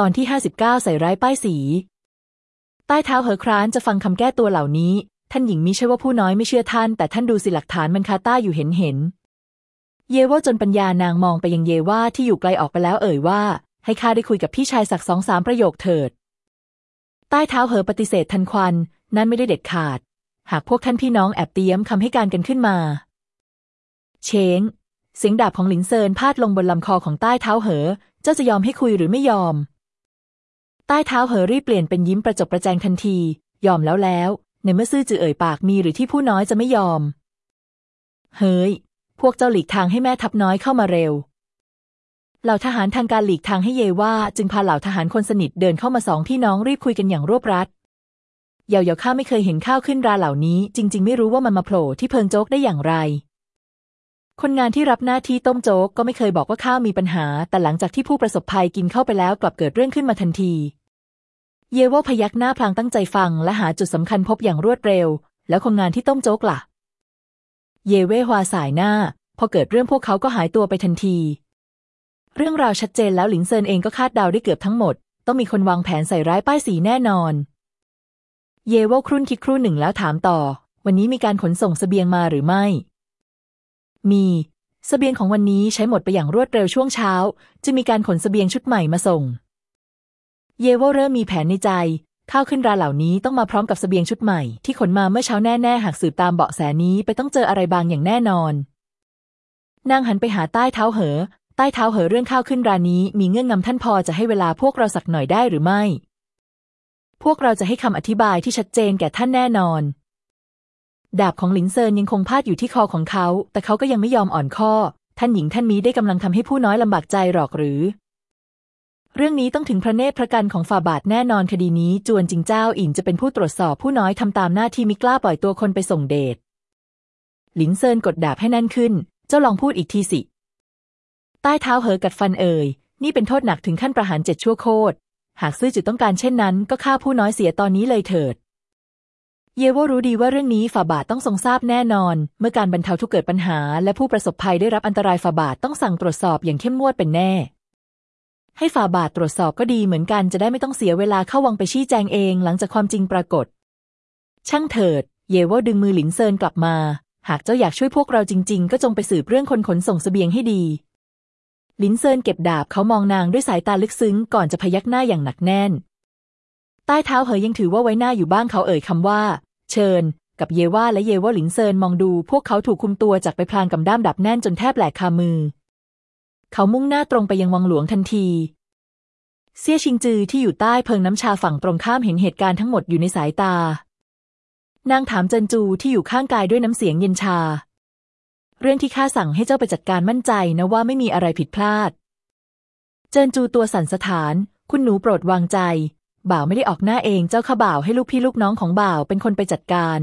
ตอนที่ห้าสิบเก้าใส่ร้ายป้ายสี ใต้เท้าเหอครานจะฟังคำแก้ตัวเหล่านี้ ท่านหญิงมิใช่ว่าผู้น้อยไม่เชื่อท่าน แต่ท่านดูสิหลักฐานมันคาต้าอยู่เห็นเห็น เยว่าจนปัญญานางมองไปยังเยว่าที่อยู่ไกลออกไปแล้วเอ่ยว่า ให้ข้าได้คุยกับพี่ชายสักสองสามประโยคเถิด ใต้เท้าเหอปฏิเสธทันควันนั่นไม่ได้เด็ดขาด หากพวกท่านพี่น้องแอบเตรียมคำให้การกันขึ้นมา เชงเสียงดาบของหลินเซินพาดลงบนลำคอของใต้เท้าเหอ เจ้าจะยอมให้คุยหรือไม่ยอม ใต้เท้าเหอรีบเปลี่ยนเป็นยิ้มประจบประแจงทันที ยอมแล้วแล้ว ในเมื่อซื่อจือเอ่ยปากมีหรือที่ผู้น้อยจะไม่ยอม เฮ้ย พวกเจ้าหลีกทางให้แม่ทัพน้อยเข้ามาเร็ว เหล่าทหารทางการหลีกทางให้เยว่า จึงพาเหล่าทหารคนสนิทเดินเข้ามาสองพี่น้องรีบคุยกันอย่างรวบรัดเยาเยาข้าไม่เคยเห็นข้าวขึ้นราเหล่านี้ จริง ๆ ไม่รู้ว่ามันมาโผล่ที่เพิงโจ๊กได้อย่างไร คนงานที่รับหน้าที่ต้มโจ๊กก็ไม่เคยบอกว่าข้าวมีปัญหา แต่หลังจากที่ผู้ประสบภัยกินเข้าไปแล้วกลับเกิดเรื่องขึ้นมาทันที เยว่าพยักหน้าพลางตั้งใจฟังและหาจุดสำคัญพบอย่างรวดเร็ว แล้วคนงานที่ต้มโจ๊กล่ะ เยเวฮวาสายหน้า พอเกิดเรื่องพวกเขาก็หายตัวไปทันที เรื่องราวชัดเจนแล้วหลินเซินเองก็คาดเดาได้เกือบทั้งหมด ต้องมีคนวางแผนใส่ร้ายป้ายสีแน่นอน เยว่าครุ่นคิดครู่หนึ่งแล้วถามต่อ วันนี้มีการขนส่งสเสบียงมาหรือไม่ มีสเสบียงของวันนี้ใช้หมดไปอย่างรวดเร็วช่วงเช้า จะมีการขนสเสบียงชุดใหม่มาส่ง เยว่าเริ่มมีแผนในใจ ข้าวขึ้นราเหล่านี้ต้องมาพร้อมกับสเสบียงชุดใหม่ที่ขนมาเมื่อเช้าแน่ๆ หากสืบตามเบาะแสนี้ไปต้องเจออะไรบางอย่างแน่นอน นางหันไปหาใต้เท้าเหอ ใต้เท้าเหอเรื่องข้าวขึ้นรานี้ มีเงื่อนงำท่านพอจะให้เวลาพวกเราสักหน่อยได้หรือไม่ พวกเราจะให้คำอธิบายที่ชัดเจนแก่ท่านแน่นอน ดาบของหลินเซินยังคงพาดอยู่ที่คอของเขา แต่เขาก็ยังไม่ยอมอ่อนข้อ ท่านหญิงท่านนี้ได้กำลังทำให้ผู้น้อยลำบากใจหรอกหรือ เรื่องนี้ต้องถึงพระเนตรพระกันของฝ่าบาทแน่นอนคดีนี้จวนจิงเจ้าอินจะเป็นผู้ตรวจสอบผู้น้อยทำตามหน้าที่มิกล้าปล่อยตัวคนไปส่งเดชหลินเซินกดดาบให้แน่นขึ้น เจ้าลองพูดอีกทีสิ ใต้เท้าเหอกัดฟันเอ่ย นี่เป็นโทษหนักถึงขั้นประหารเจ็ดชั่วโคตร หากซื่อจุดต้องการเช่นนั้น ก็ฆ่าผู้น้อยเสียตอนนี้เลยเถิด เยโวรู้ดีว่าเรื่องนี้ฝ่าบาทต้องทรงทราบแน่นอน เมื่อการบรรเทาทุกเกิดปัญหา และผู้ประสบภัยได้รับอันตรายฝ่าบาทต้องสั่งตรวจสอบอย่างเข้มงวดเป็นแน่ ให้ฝ่าบาทตรวจสอบก็ดีเหมือนกันจะได้ไม่ต้องเสียเวลาเข้าวังไปชี้แจงเองหลังจากความจริงปรากฏ ช่างเถิด เยโวดึงมือหลินเซินกลับมา หากเจ้าอยากช่วยพวกเราจริง ๆ ก็จงไปสืบเรื่องคนขนส่งเสบียงให้ดีลินเซินเก็บดาบเขามองนางด้วยสายตาลึกซึ้งก่อนจะพยักหน้าอย่างหนักแน่น ใต้เท้าเหยยังถือว่าไว้หน้าอยู่บ้างเขาเอ่ยคำว่า เชิญ กับเยว่าและเยว่าหลินเซินมองดู พวกเขาถูกคุมตัวจากไปพลางกำด้ามดาบแน่นจนแทบแหลกคามือ เขามุ่งหน้าตรงไปยังวังหลวงทันทีเซี่ยชิงจือที่อยู่ใต้เพิงน้ำชาฝั่งตรงข้ามเห็นเหตุการณ์ทั้งหมดอยู่ในสายตา นางถามเจินจูที่อยู่ข้างกายด้วยน้ำเสียงเย็นชา เรื่องที่ข้าสั่งให้เจ้าไปจัดการมั่นใจนะว่าไม่มีอะไรผิดพลาด เจินจูตัวสั่นสถาน คุณหนูโปรดวางใจ บ่าวไม่ได้ออกหน้าเองเจ้าข้าบ่าวให้ลูกพี่ลูกน้องของบ่าวเป็นคนไปจัดการ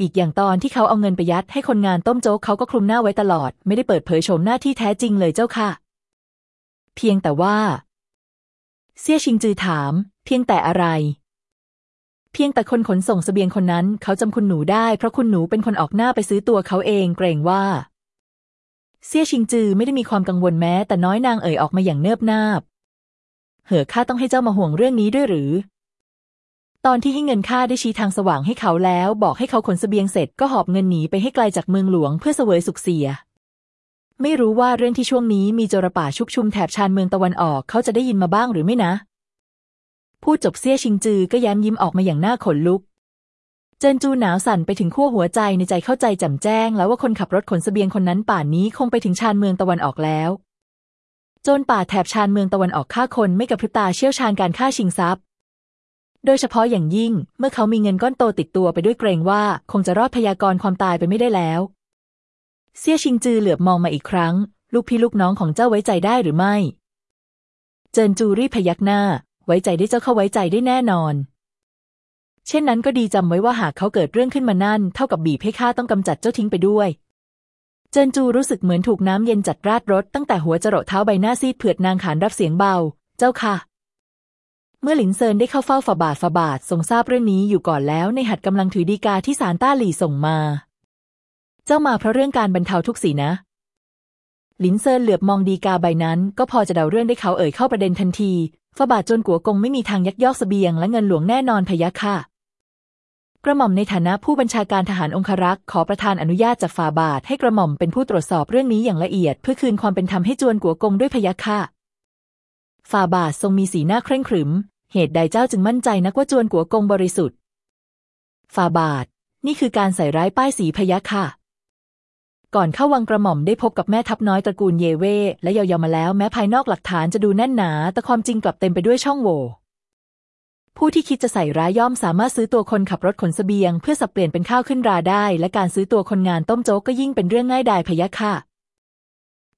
อีกอย่างตอนที่เขาเอาเงินไปยัดให้คนงานต้มโจ๊กเขาก็คลุมหน้าไว้ตลอด ไม่ได้เปิดเผยโฉมหน้าที่แท้จริงเลยเจ้าค่ะ เพียงแต่ว่าเซี่ยชิงจือถาม เพียงแต่อะไร เพียงแต่คนขนส่งเสบียงคนนั้น เขาจำคุณหนูได้เพราะคุณหนูเป็นคนออกหน้าไปซื้อตัวเขาเองเกรงว่าเซี่ยชิงจือไม่ได้มีความกังวลแม้ แต่น้อยนางเอ่ยออกมาอย่างเนิบนาบ เหอข้าต้องให้เจ้ามาห่วงเรื่องนี้ด้วยหรือ ตอนที่ให้เงินข้าได้ชี้ทางสว่างให้เขาแล้ว บอกให้เขาขนสเสบียงเสร็จก็หอบเงินหนีไปให้ไกลจากเมืองหลวงเพื่อเสวยสุขเสีย ไม่รู้ว่าเรื่องที่ช่วงนี้มีโจรป่าชุกชุมแถบชานเมืองตะวันออกเขาจะได้ยินมาบ้างหรือไม่นะ พูดจบเซี่ยชิงจือก็แย้มยิ้มออกมาอย่างหน้าขนลุกเจินจูหนาวสั่นไปถึงขั้วหัวใจในใจเข้าใจแจ่มแจ้ง แล้วว่าคนขับรถขนสเสบียงคนนั้นป่านนี้คงไปถึงชานเมืองตะวันออกแล้ว จรป่าแถบชานเมืองตะวันออกฆ่าคนไม่กับพริบตาเชี่ยวชาญการฆ่าชิงทรัพย์ โดยเฉพาะอย่างยิ่งเมื่อเขามีเงินก้อนโตติดตัวไปด้วยเกรงว่าคงจะรอดพยากรความตายไปไม่ได้แล้ว เซี่ยชิงจือเหลือบมองมาอีกครั้ง ลูกพี่ลูกน้องของเจ้าไว้ใจได้หรือไม่ เจินจูรีพยักหน้า ไว้ใจได้เจ้าเข้าไว้ใจได้แน่นอน เช่นนั้นก็ดีจำไว้ว่าหากเขาเกิดเรื่องขึ้นมานั่น เท่ากับบีบให้ข้าต้องกำจัดเจ้าทิ้งไปด้วย เจินจูรู้สึกเหมือนถูกน้ำเย็นจัดราดรถตั้งแต่หัวจรดเท้าใบหน้าซีดเผือดนางขานรับเสียงเบา เจ้าค่ะ เมื่อหลินเซินได้เข้าเฝ้าฝาบาทฝาบาททรงทราบเรื่องนี้อยู่ก่อนแล้วในหัดกำลังถือดีกาที่สารต้าหลี่ส่งมา เจ้ามาเพราะเรื่องการบรรเทาทุกข์สีนะ หลินเซินเหลือบมองดีกาใบนั้น ก็พอจะเดาเรื่องได้เขาเอ่ยเข้าประเด็นทันทีฝาบาทจนกัวกงไม่มีทางยักยอกเสบียงและเงินหลวงแน่นอนพยะค่ะ กระหม่อมในฐานะผู้บัญชาการทหารองครักษ์ขอประทานอนุญาตจากฝ่าบาทให้กระหม่อมเป็นผู้ตรวจสอบเรื่องนี้อย่างละเอียด เพื่อคืนความเป็นธรรมให้จวนกัวกงด้วยพยะค่ะฝ่าบาททรงมีสีหน้าเคร่งขรึม เหตุใดเจ้าจึงมั่นใจนักว่าจวนกัวกงบริสุทธิ์ฝ่าบาท นี่คือการใส่ร้ายป้ายสีพยะค่ะ ก่อนเข้าวังกระหม่อมได้พบกับแม่ทัพน้อยตระกูลเยเว่และยาวๆมาแล้วแม้ภายนอกหลักฐานจะดูแน่นหนา แต่ความจริงกลับเต็มไปด้วยช่องโหว่ ผู้ที่คิดจะใส่ร้ายย่อมสามารถซื้อตัวคนขับรถขนสเสบียง เพื่อสับเปลี่ยนเป็นข้าวขึ้นราได้ และการซื้อตัวคนงานต้มโจ๊กก็ยิ่งเป็นเรื่องง่ายดายพะยะค่ะ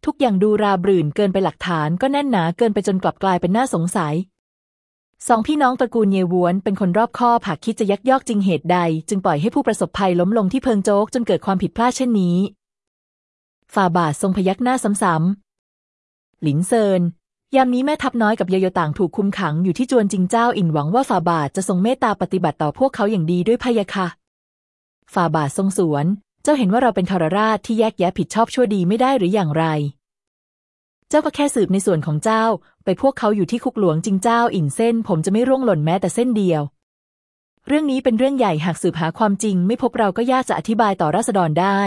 ทุกอย่างดูราบรื่นเกินไปหลักฐานก็แน่นหนาเกินไปจนกลับกลายเป็นน่าสงสัย สองพี่น้องตระกูลเยววนเป็นคนรอบคอบหากคิดจะยักยอกจริงเหตุใด จึงปล่อยให้ผู้ประสบภัยล้มลงที่เพิงโจ๊กจนเกิดความผิดพลาดเช่นนี้ ฝ่าบาททรงพยักหน้าซ้ำๆหลินเซิน ยามนี้แม่ทัพน้อยกับเยโยต่างถูกคุมขังอยู่ที่จวนจิงเจ้าอินหวังว่าฝ่าบาทจะทรงเมตตาปฏิบัติต่อพวกเขาอย่างดีด้วยพ่ะย่ะค่ะ ฝ่าบาททรงสรวล เจ้าเห็นว่าเราเป็นทรราชที่แยกแยะผิดชอบชั่วดีไม่ได้หรืออย่างไร เจ้าก็แค่สืบในส่วนของเจ้า ไปพวกเขาอยู่ที่คุกหลวงจิงเจ้าอินเส้น ผมจะไม่ร่วงหล่นแม้แต่เส้นเดียว เรื่องนี้เป็นเรื่องใหญ่หากสืบหาความจริง ไม่พบเราก็ยากจะอธิบายต่อราษฎรได้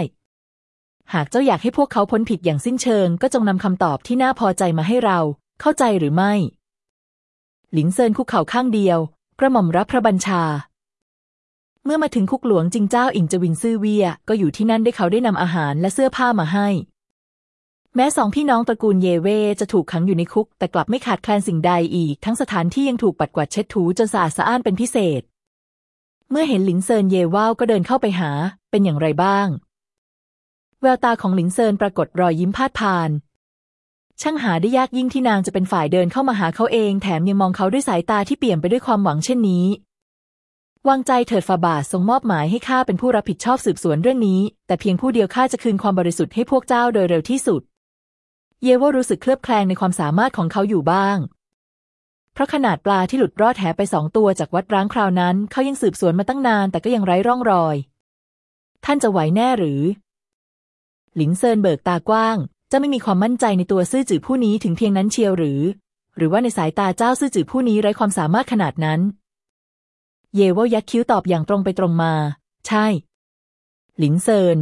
หากเจ้าอยากให้พวกเขาพ้นผิดอย่างสิ้นเชิง ก็จงนำคำตอบที่น่าพอใจมาให้เรา เข้าใจหรือไม่ หลินเซินคุกเข่าข้างเดียว กระหม่อมรับพระบัญชา เมื่อมาถึงคุกหลวงจิงเจ้าอิงจวินซื่อเวีย ก็อยู่ที่นั่นได้เขาได้นำอาหารและเสื้อผ้ามาให้ แม้สองพี่น้องตระกูลเยเวจะถูกขังอยู่ในคุก แต่กลับไม่ขาดแคลนสิ่งใดอีก ทั้งสถานที่ยังถูกปัดกวาดเช็ดถูจนสะอาดสะอ้านเป็นพิเศษ เมื่อเห็นหลินเซินเยว่าวก็เดินเข้าไปหา เป็นอย่างไรบ้างแววตาของหลินเซินปรากฏรอยยิ้มพาดพาน ช่างหาได้ยากยิ่งที่นางจะเป็นฝ่ายเดินเข้ามาหาเขาเอง แถมยังมองเขาด้วยสายตาที่เปี่ยมไปด้วยความหวังเช่นนี้ วางใจเถิดฟาบาททรงมอบหมายให้ข้าเป็นผู้รับผิดชอบสืบสวนเรื่องนี้ แต่เพียงผู้เดียวข้าจะคืนความบริสุทธิ์ให้พวกเจ้าโดยเร็วที่สุด เยว่ารู้สึกเคลือบแคลงในความสามารถของเขาอยู่บ้าง เพราะขนาดปลาที่หลุดรอดแหไปสองตัวจากวัดร้างคราวนั้น เขายังสืบสวนมาตั้งนานแต่ก็ยังไร้ร่องรอย ท่านจะไหวแน่หรือ หลินเซินเบิกตากว้าง จะไม่มีความมั่นใจในตัวซื่อจื่อผู้นี้ถึงเพียงนั้นเชียวหรือ หรือว่าในสายตาเจ้าซื่อจื่อผู้นี้ไร้ความสามารถขนาดนั้น เยว่ายักคิ้วตอบอย่างตรงไปตรงมา ใช่ หลินเซิน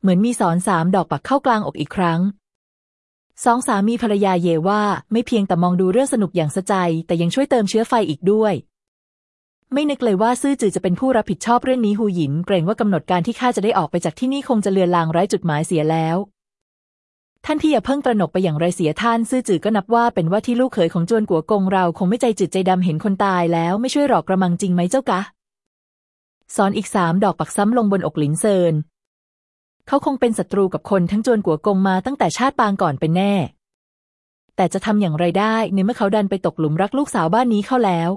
เหมือนมีสอนสามดอกปักเข้ากลางอกอีกครั้งสองสามีภรรยาเยว่าไม่เพียงแต่มองดูเรื่องสนุกอย่างสะใจ แต่ยังช่วยเติมเชื้อไฟอีกด้วย ไม่นึกเลยว่าซื่อจือจะเป็นผู้รับผิดชอบเรื่องนี้หูหยินเกรงว่ากำหนดการที่ข้าจะได้ออกไปจากที่นี่คงจะเลือนลางไร้จุดหมายเสียแล้ว ท่านพี่อย่าเพิ่งตระหนกไปอย่างไรเสียท่านซื่อจือก็นับว่าเป็นว่าที่ลูกเขยของจวนกัวกงเราคงไม่ใจจืดใจดำเห็นคนตายแล้วไม่ช่วยหลอกกระมังจริงไหมเจ้ากะสอนอีกสามดอกปักซ้ำลงบนอกหลินเซิน เขาคงเป็นศัตรูกับคนทั้งจวนกัวกงมาตั้งแต่ชาติปางก่อนเป็นแน่ แต่จะทำอย่างไรได้ในเมื่อเขาดันไปตกหลุมรักลูกสาวบ้านนี้เข้าแล้ว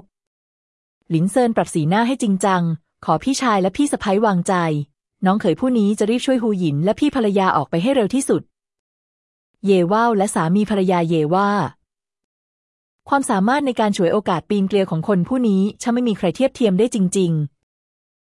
หลินเซินปรับสีหน้าให้จริงจัง ขอพี่ชายและพี่สะพ้ยวางใจ น้องเขยผู้นี้จะรีบช่วยฮูหยินและพี่ภรรยาออกไปให้เร็วที่สุด เยว่าวและสามีภรรยาเยว่า ความสามารถในการฉวยโอกาสปีนเกลียวของคนผู้นี้ช่างไม่มีใครเทียบเทียมได้จริง ๆ